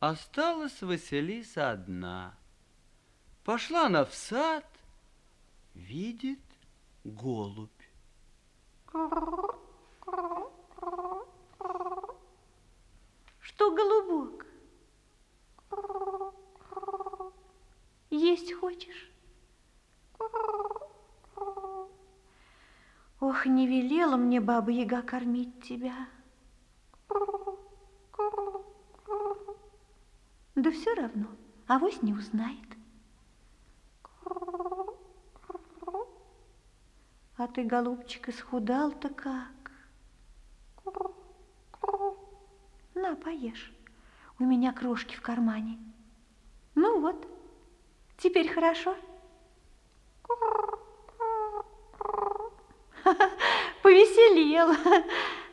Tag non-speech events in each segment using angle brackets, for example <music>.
Осталась Василиса одна. Пошла она в сад, видит голубь. Что, голубок? Есть хочешь? Ох, не велела мне баба Яга кормить тебя. Да все равно, авось не узнает. А ты, голубчик, исхудал-то как? На, поешь. У меня крошки в кармане. Ну вот, теперь хорошо. <laughs> Повеселел.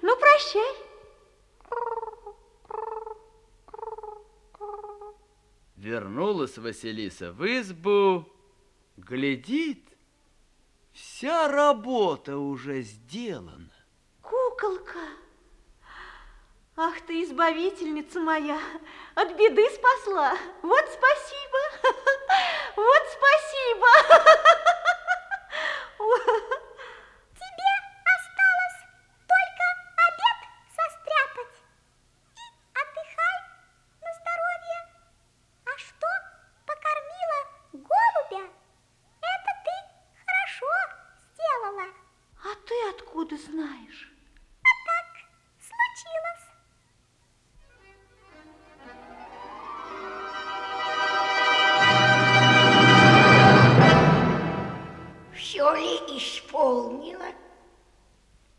Ну, прощай. Вернулась Василиса в избу, глядит, вся работа уже сделана. Куколка, ах ты, избавительница моя, от беды спасла. Вот спасибо, <laughs> вот спасибо. Откуда знаешь? А так случилось. Все ли исполнила?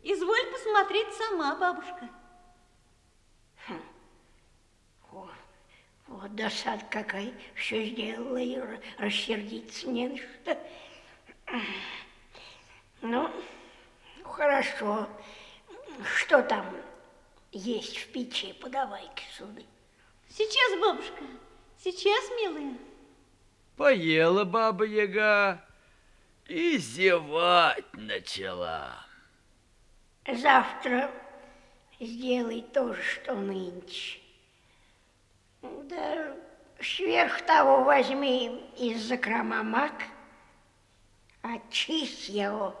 Изволь посмотреть сама, бабушка. Хм. О, вот досад какая, все сделала и рассердиться не на что. Ну, Хорошо. Что там есть в печи? Подавай-ка сюда. Сейчас, бабушка, сейчас, милая. Поела баба Яга и зевать начала. Завтра сделай то же, что нынче. Да сверх того возьми из закрома мак, очисть его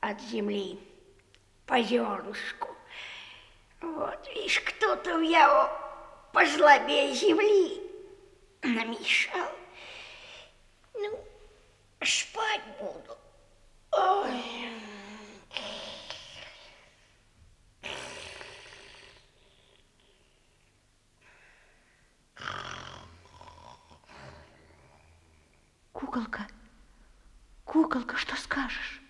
от земли по зернышку. Вот, видишь, кто-то я его пожлобее земли намешал. Ну, спать буду. Ой. Куколка, куколка, что скажешь?